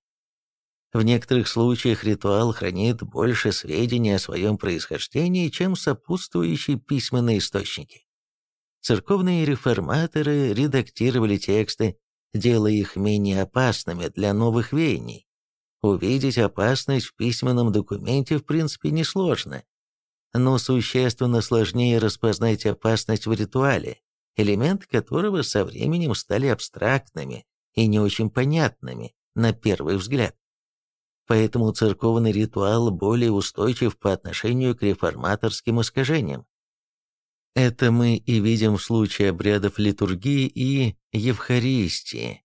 В некоторых случаях ритуал хранит больше сведений о своем происхождении, чем сопутствующие письменные источники. Церковные реформаторы редактировали тексты, делая их менее опасными для новых веяний. Увидеть опасность в письменном документе в принципе несложно, но существенно сложнее распознать опасность в ритуале, элементы которого со временем стали абстрактными и не очень понятными на первый взгляд. Поэтому церковный ритуал более устойчив по отношению к реформаторским искажениям. Это мы и видим в случае обрядов литургии и Евхаристии.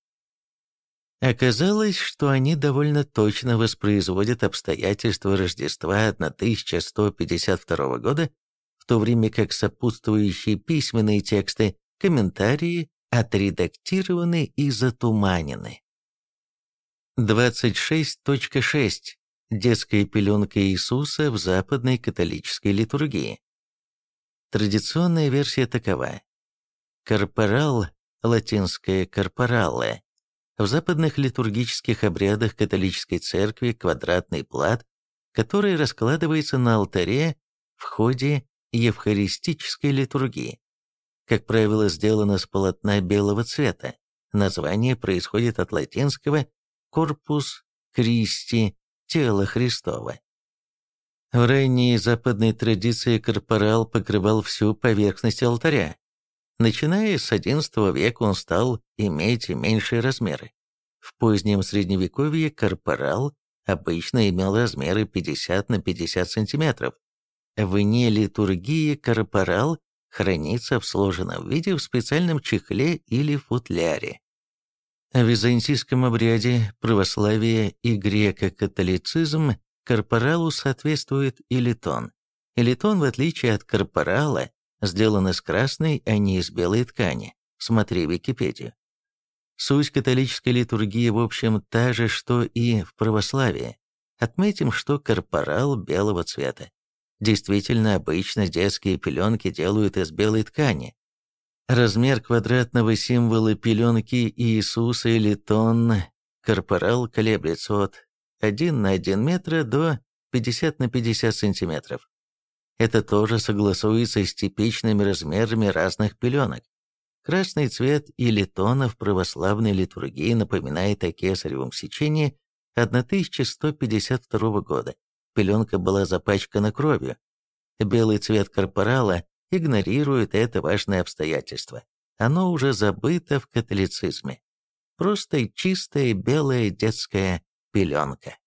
Оказалось, что они довольно точно воспроизводят обстоятельства Рождества 1152 года, в то время как сопутствующие письменные тексты, комментарии отредактированы и затуманены. 26.6. Детская пеленка Иисуса в западной католической литургии. Традиционная версия такова. Корпорал, латинское «корпорале», в западных литургических обрядах католической церкви квадратный плат, который раскладывается на алтаре в ходе евхаристической литургии. Как правило, сделано с полотна белого цвета. Название происходит от латинского корпус Кристи, тело Христова. В ранней западной традиции корпорал покрывал всю поверхность алтаря. Начиная с XI века он стал иметь меньшие размеры. В позднем средневековье корпорал обычно имел размеры 50 на 50 сантиметров. Вне литургии корпорал хранится в сложенном виде в специальном чехле или футляре. В византийском обряде православия и греко-католицизм корпоралу соответствует элитон. Элитон, в отличие от корпорала, сделан из красной, а не из белой ткани. Смотри Википедию. Суть католической литургии, в общем, та же, что и в православии. Отметим, что корпорал белого цвета. Действительно, обычно детские пеленки делают из белой ткани, Размер квадратного символа пеленки Иисуса или тонн корпорал колеблется от 1 на 1 метра до 50 на 50 сантиметров. Это тоже согласуется с типичными размерами разных пеленок. Красный цвет или тона в православной литургии напоминает о кесаревом сечении 1152 года. Пеленка была запачкана кровью. Белый цвет корпорала игнорирует это важное обстоятельство. Оно уже забыто в католицизме. Просто чистая белая детская пеленка.